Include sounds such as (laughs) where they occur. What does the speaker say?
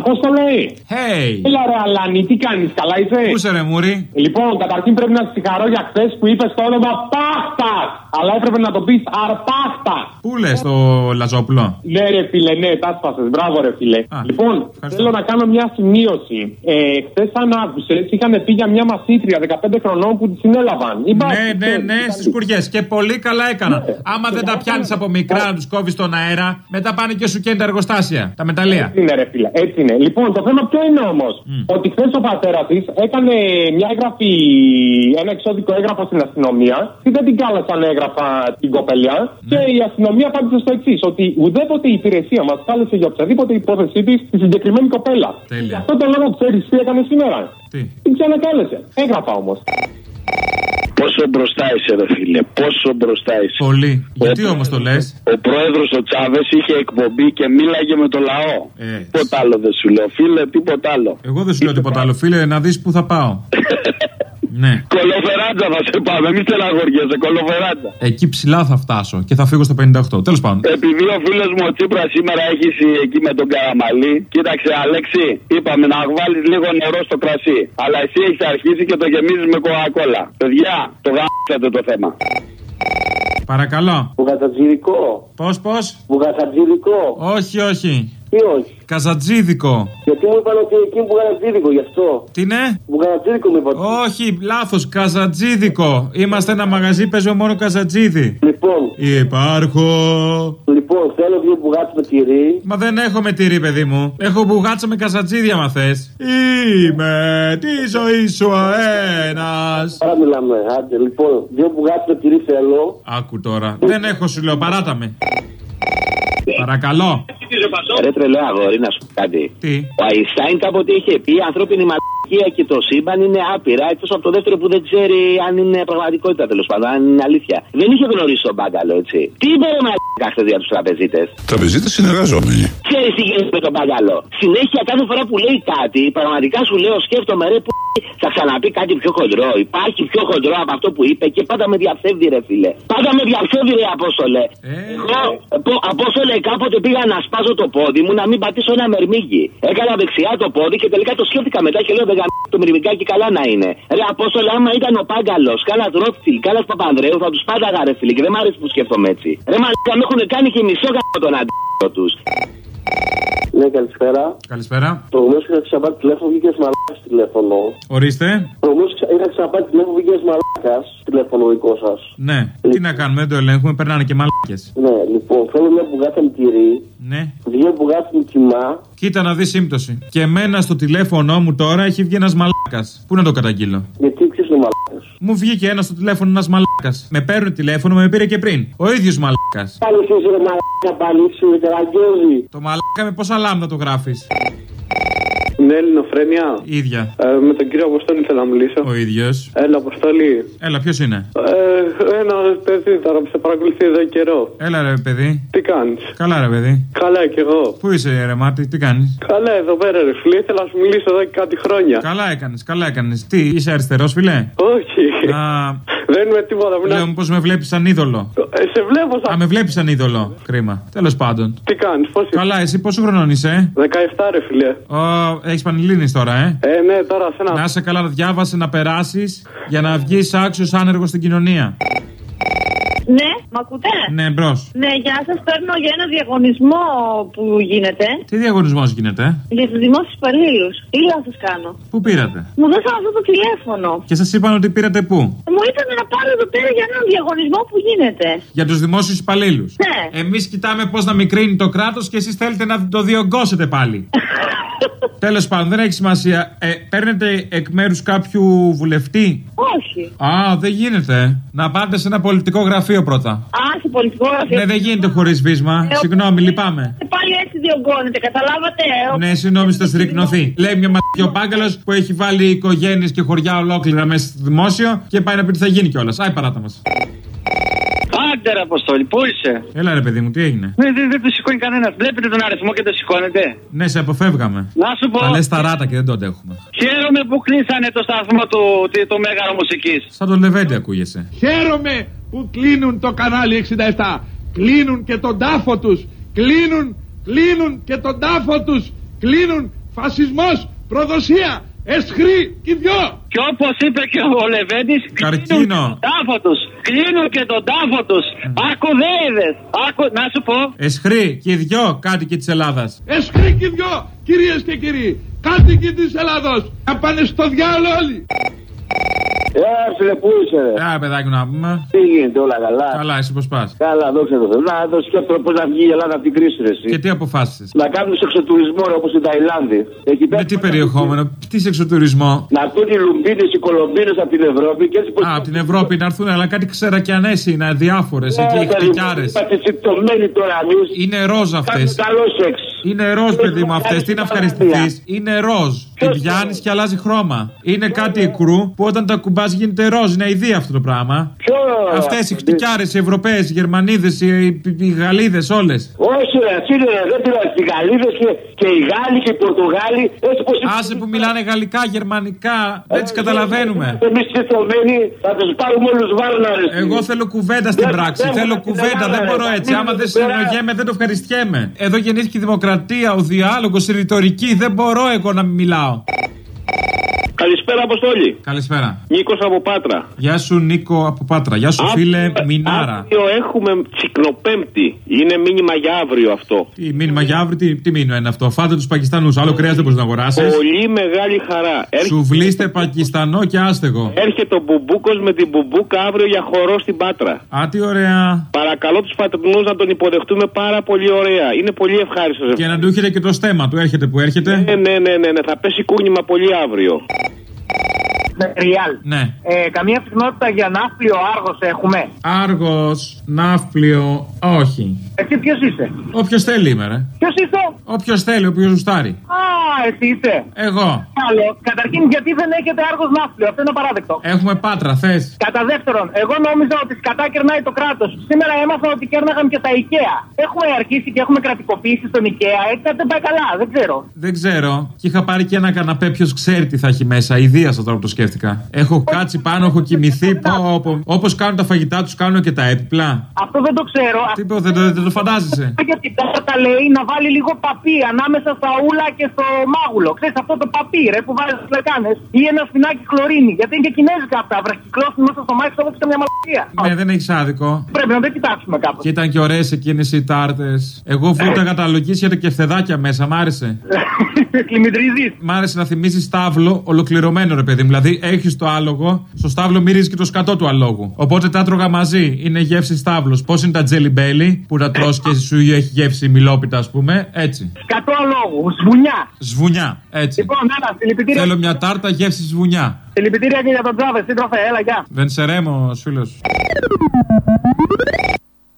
Απόστολε! Hey! Έλα ρε Αλάνη, τι κάνεις, καλά είσαι; Πού σε ρε Μούρι. Λοιπόν, καταρχήν πρέπει να συγχαρώ για χθες που είπες το όνομα Πάχτας. Αλλά έπρεπε να το πεις Αρπάχτας. Πού λες το Λαζόπουλο; Ναι, ρε φίλε, ναι, τα σπάσε. Μπράβο, ρε φίλε. Α, λοιπόν, ευχαριστώ. θέλω να κάνω μια σημείωση. Ε, χθες, αν άκουσε, είχαν πει για μια μασίτρια 15 χρονών που τη συνέλαβαν. Η Ναι, μπάσκετ, ναι, ναι, ήταν- στις κουριές. Και πολύ καλά έκαναν. Ναι. Άμα δεν τα Ναι. πιάνεις από μικρά να τους κόβεις στον αέρα, μετά πάνε και σου καίνε τα εργοστάσια, τα μεταλλεία. Έτσι είναι, ρε φίλε. Έτσι είναι. Λοιπόν, το θέμα ποιο είναι όμως; Ότι χθες ο πατέρας της έκανε μια έγγραφη, ένα εξώδικο έγγραφο στην αστυνομία και δεν την κάλεσαν έγγραφα την κοπελιά. Και η αστυνομία απάντησε στο εξής: Ότι ουδέποτε η υπηρεσία μας κάλεσε για οποιαδήποτε υπόθεσή της τη συγκεκριμένη κοπέλα. Τέλεια. Γι' αυτό το λόγο ξέρεις τι έκανε σήμερα. Τι; Την ξανακάλεσε. Έγραφα όμως. Πόσο μπροστά είσαι, ρε φίλε. Πόσο μπροστά είσαι. Πολύ. Γιατί Ε, όμως το λες; Ο πρόεδρος ο Τσάβες είχε εκπομπή και μίλαγε με το λαό. Ε, Τίποτα άλλο δεν σου λέω, φίλε, τίποτα άλλο. Εγώ δεν σου λέω τίποτα άλλο, φίλε, να δεις πού θα πάω. (laughs) ναι. Κολοφεράντζα θα σε πάμε, μην στεναχωριέσαι, κολοφεράντζα. Εκεί ψηλά θα φτάσω και θα φύγω στο 58. Τέλος πάντων. Επειδή ο φίλος μου ο Τσίπρας σήμερα έχει εκεί με τον Καραμαλή, κοίταξε Αλέξη, είπαμε να βάλεις λίγο νερό στο κρασί. Αλλά εσύ έχεις αρχίσει και το γεμίζεις με κοκακόλα. Παιδιά, το γάμισατε το θέμα. Παρακαλώ. Μπουγατατζίδικο. Πώς, πώς; Μπουγατατζίδικο. Όχι, όχι. Τι όχι; Καζατζίδικο. Γιατί μου είπαν ότι εκεί είναι μπουγατατζίδικο γι' αυτό. Τι είναι; Μπουγατατζίδικο μου είπαν. Όχι, λάθος. Καζατζίδικο. Είμαστε ένα μαγαζί, παίζουμε μόνο καζατζίδι. Λοιπόν, Υπάρχω. λοιπόν, θέλω δύο μπουγάτε με τυρί. Μα δεν έχω με τυρί, παιδί μου. Έχω μπουγάτσα με καζατζίδι, άμα θες. Είμαι τη ζωή σου ένα. Άρα μιλάμε. Άντε, λοιπόν, δύο μπουγάτε με τυρί θέλω. Άκου τώρα. Δεν έχω, σου λέω, παράτα με. Παρακαλώ. Ρε τρελό αγόρι, να σου πω κάτι. Τι; Ο Αϊστάιν κάποτε είχε πει: Η ανθρώπινη μαλακία και το σύμπαν είναι άπειρα, εκτός από το δεύτερο που δεν ξέρει αν είναι πραγματικότητα τέλος πάντων, αν είναι αλήθεια. Δεν είχε γνωρίσει τον μπάγκαλο, έτσι. Τι είπε ρε μαλακά χθες για τους τραπεζίτες; Τραπεζίτες συνεργαζόμενοι. Ξέρεις τι γίνεται με τον μπάγκαλο. Συνέχεια κάθε φορά που λέει κάτι, πραγματικά σου λέω, σκέφτομαι ρε που θα ξαναπεί κάτι πιο χοντρό. Υπάρχει πιο χοντρό από αυτό που είπε και πάντα με διαφεύγει ρε φίλε. Πάντα με διαφεύγει ρε Απόστολε. Ε. Εγώ, πο- Απόστολε, κάποτε πήγα να σπάσω το πόδι μου να μην πατήσω ένα μερμήγκι. Έκανα δεξιά το πόδι και τελικά το σκέφτηκα μετά και λέω δεν γαμ- το μερμηγκάκι καλά να είναι. Ρε Απόστολε, άμα ήταν ο Πάγκαλος, κάνα Ρόφιλ, κάνα Παπανδρέου, θα τους πάταγα ρε φίλε και δεν μ' αρέσει που σκέφτομαι έτσι. Ρε μαλάκα με έχουν κάνει και μισό γαμ τον αντίθετο τους. Ναι, καλησπέρα. Καλησπέρα. Προηγουμένω είχα ξαναπάρει τηλέφωνο, βγήκες μαλάκας τηλέφωνο. Ορίστε. Προηγουμένω είχα ξαναπάρει τηλέφωνο, βγήκες μαλάκας τηλέφωνο δικό σας. Ναι. Τι να κάνουμε, δεν το ελέγχουμε, περνάνε και μαλάκες. Ναι, λοιπόν, θέλω μια μπουγάτα με τυρί, Ναι. δύο μπουγάτες με κιμά. Κοίτα να δεις σύμπτωση. Και εμένα στο τηλέφωνό μου τώρα έχει βγει ένας μαλάκας. Πού να το καταγγείλω; Γιατί ποιο είναι ο μαλάκας. Μου βγήκε ένας στο τηλέφωνο ένας μαλάκας. Με παίρνει τηλέφωνο, με πήρε και πριν. Ο ίδιος μαλάκας. Πάλι εσύ ρε μαλάκα, πάλι σου, τεραγκιόζη. Το μαλάκα με πόσα λάμδα το γράφεις; Ναι, Ελληνοφρένια. ίδια. Ε, με τον κύριο Αποστόλη θέλω να μιλήσω. Ο ίδιος. Έλα, Αποστόλη. Έλα, ποιος είναι; Ε, ένα παιδί τώρα που σε παρακολουθεί εδώ καιρό. Έλα ρε παιδί. Τι κάνεις; Καλά ρε παιδί. Καλά κι εγώ. Πού είσαι ρε Μάρτι, τι κάνεις; Καλά εδώ πέρα ρε φίλε, ήθελα να σου μιλήσω εδώ και κάτι χρόνια. Καλά έκανες, καλά έκανες. Τι, είσαι αριστερός φιλέ. Όχι. Α, Δεν είμαι τίποτα. Μην... λέω μήπως με βλέπεις σαν είδωλο. Ε, σε βλέπω σαν... Α, με βλέπεις σαν είδωλο. Κρίμα. Τέλος πάντων. Τι κάνεις, πώς είσαι; Καλά, εσύ πόσο χρονών είσαι. 17 ρε φίλε. Έχεις πανελλήνει τώρα, ε; Ε, ναι, τώρα σε ένα... Να είσαι καλά, διάβασες να περάσεις για να βγεις άξιος άνεργος στην κοινωνία. Ναι, μ' ακούτε; Ναι, μπρος. Ναι, γεια σας. Παίρνω για ένα διαγωνισμό που γίνεται Τι διαγωνισμός γίνεται, ε; για τους δημόσιους υπαλλήλους. Ή λάθος κάνω. Πού πήρατε; Μου δώσαν αυτό το τηλέφωνο. Και σας είπαν ότι πήρατε πού; Μου είπαν να πάρω εδώ πέρα για έναν διαγωνισμό που γίνεται. Για τους δημόσιους υπαλλήλους. Ναι. Εμείς κοιτάμε πώς να μικρύνει το κράτος και εσείς θέλετε να το διωγγώσετε πάλι. (laughs) Τέλος πάντων, δεν έχει σημασία. Ε, παίρνετε εκ μέρους κάποιου βουλευτή; Όχι. Α, δεν γίνεται. Να πάτε σε ένα πολιτικό γραφείο πρώτα. Α, σε πολιτικό γραφείο. Ναι, δεν γίνεται χωρίς βίσμα. Ε, Συγγνώμη, λυπάμαι. Και πάλι έτσι διωγγώνεται, καταλάβατε. Ε, Ναι, συγγνώμη, στο συρρυκνωθεί. Λέει μια μαθηκή ο Πάγκαλος που έχει βάλει οικογένειες και χωριά ολόκληρα μέσα στο δημόσιο και πάει να πει τι θα γίνει κιόλας. Άι παράτα μας. Άντε ρε Αποστόλη, πού είσαι; Έλα ρε παιδί μου, τι έγινε; Δεν, δεν, δεν το σηκώνει κανένας. Βλέπετε τον αριθμό και το σηκώνετε. Ναι, σε αποφεύγαμε. Να σου πω. Τα λες τα ράτα και δεν το αντέχουμε. Χαίρομαι που κλείσανε το σταθμό του το, το μέγαρο μουσικής. Σαν τον Λεβέντι ακούγεσαι. Χαίρομαι που κλείνουν το κανάλι 67. Κλείνουν και τον τάφο τους. Κλείνουν, κλείνουν και τον τάφο τους. Κλείνουν Φασισμός, προδοσία, εσχρή και δυο. Και όπως είπε και ο Λεβέντης, Καρκίνο. Τον τάφο του. Κλείνουν και τον τάφο του. Ακουδέιδε. Ακου... Να σου πω. Εσχρή και οι δυο κάτοικοι της Ελλάδας. Εσχρή και δυο, κυρίες και κύριοι. Κάτοικοι της Ελλάδος. Να πάνε στο διάλογο όλοι. Ε, φίλε, πού είσαι, ρε. Α, παιδάκι μου να πούμε. Τι γίνεται, όλα καλά. Καλά, εσύ πώς πας; Καλά, δόξα τω Θεώ. Να το σκέφτομαι πώς να βγει η Ελλάδα από την κρίση, ρε. εσύ. Και τι αποφάσισες; Να κάνουν σεξοτουρισμό όπως στην Ταϊλάνδη. Εκεί Με τι περιεχόμενο, τι σεξοτουρισμό. Να έρθουν οι λουμπίνες, οι κολομπίνες από την Ευρώπη και έτσι πω. Α, από την Ευρώπη να έρθουν, αλλά κάτι ξερακιανές είναι, διάφορε. Ε, Εκεί χτυκιάρες. Είμαστε τσιτωμένοι τώρα εμείς. Είναι ροζ αυτές. Κάνουν καλό σεξ. Είναι ροζ, παιδί μου, αυτές. Τι να ευχαριστηθείς; Είναι ροζ. Την πιάνεις και αλλάζει χρώμα. Είναι κάτι εκρού που όταν τα κουμπάς γίνεται ροζ. Είναι αηδία αυτό το πράγμα. Ποιο; Αυτές οι χτυκιάρες, οι Ευρωπαίες, οι Γερμανίδες, οι, οι, οι Γαλλίδες, όλες. Όχι, ρε, εσύ ρε, δεν πειράζει. Οι Γαλλίδες και, και οι Γάλλοι και οι Πορτογάλοι. Έτσι πω. Άσε που μιλάνε γαλλικά, γερμανικά. Δεν τις καταλαβαίνουμε. Εμείς τσιτωμένοι θα τους πάρουμε όλους βάρναρε. Εγώ θέλω κουβέντα στην Δεν πράξη. πιστεύω Θέλω ότι κουβέντα, δεν δεν μπορώ άρεσε. έτσι. Μην Άμα δεν του περάσει. συνεννοιέμαι, δεν το ευχαριστιέμαι. Εδώ γεννήθηκε η δημοκρατία, ο διάλογος, η ρητορική. Δεν μπορώ εγώ να μην μιλάω. Καλησπέρα, Αποστόλη. Καλησπέρα. Νίκος από Πάτρα. Γεια σου Νίκο από Πάτρα. Γεια σου φίλε Μινάρα. Αύριο έχουμε τσικνοπέμπτη. Είναι μήνυμα για αύριο αυτό. Τι μήνυμα για αύριο, τι, τι μήνυμα είναι αυτό; Φάτε τους Πακιστανού. Άλλο κρέας δεν μπορείς να αγοράσεις. Πολύ μεγάλη χαρά. Έρχεται, Σουβλίστε Πακιστανό και άστεγο. έρχεται ο Μπουμπούκος με την Μπουμπούκα αύριο για χορό στην Πάτρα. Α, τι ωραία. Παρακαλώ τους πατρινούς να τον υποδεχτούμε πάρα πολύ ωραία. Είναι πολύ ευχάριστος. Και να του έχετε και το στέμα του. Έρχεται που έρχεται. Ναι, ναι, ναι, ναι, ναι, θα πέσει κούνημα πολύ αύριο. Ριάλ. Ναι. Ε, καμία συχνότητα για ναύπλιο άργος έχουμε; Άργος, ναύπλιο, όχι. Εσύ ποιος είσαι; Όποιος θέλει είμαι, ρε. Ποιος είσαι; Όποιος θέλει, όποιο ζουστάρει. Α, εσύ είσαι; Εγώ. Καλό. Καταρχήν, γιατί δεν έχετε άργος ναύπλιο. Αυτό είναι απαράδεκτο. Έχουμε πάτρα, θες; Κατά δεύτερον, εγώ νόμιζα ότι σκατά κερνάει το κράτος. Σήμερα έμαθα ότι κέρναγαν και τα IKEA. Έχουμε αρχίσει και έχουμε κρατικοποιήσει τον IKEA. Έτσι δεν πάει καλά, δεν ξέρω. Δεν ξέρω. Και είχα πάρει και ένα καναπέ, ποιος ξέρει τι θα έχει μέσα. Ιδίασα τώρα που το σκέφτηκα. Έχω κάτσει πάνω, έχω κοιμηθεί. Όπως κάνουν τα φαγητά τους, κάνουν και τα έπιπλα. Αυτό δεν το ξέρω. Τι πω, δεν το, δεν το φαντάζεσαι; (laughs) Για την κάρτα λέει να βάλει λίγο παπί ανάμεσα στα ούλα και στο μάγουλο. Ξέρεις αυτό το παπί ρε που βάζεις στι λεκάνες ή ένα σπινάκι χλωρίνη. Γιατί είναι και κινέζικα αυτά. Βραχυκλώσουν μέσα στο μάτι όπως και μια μαλακία. Ναι, δεν έχεις άδικο. Πρέπει να το κοιτάξουμε κάπως. Και ήταν και ωραίες εκείνες οι τάρτες. Εγώ βούταγα τα λογίσια και φθεδάκια μέσα, μ' άρεσε. (laughs) Κλιμητρίζει. Μ' άρεσε να θυμίζει στάβλο ολοκληρωμένο, ρε παιδί μου. Δηλαδή έχεις το άλογο, στο στάβλο μυρίζεις και το σκατό του αλόγου. Οπότε τα έτρωγα μαζί. Είναι γεύση στάβλος. Πώς είναι τα jelly belly που τα τρως και σου έχει γεύση μιλόπιτα, ας πούμε. Έτσι. Κατώ αλόγου. Σβουνιά. Σβουνιά. Έτσι. Λοιπόν, ένα, συλληπιτήρια. Θέλω μια τάρτα γεύση σβουνιά. Συλληπιτήρια και για τον Τζάβες, σύντροφε, έλα, γεια. Δεν σε ρέμο, φίλος.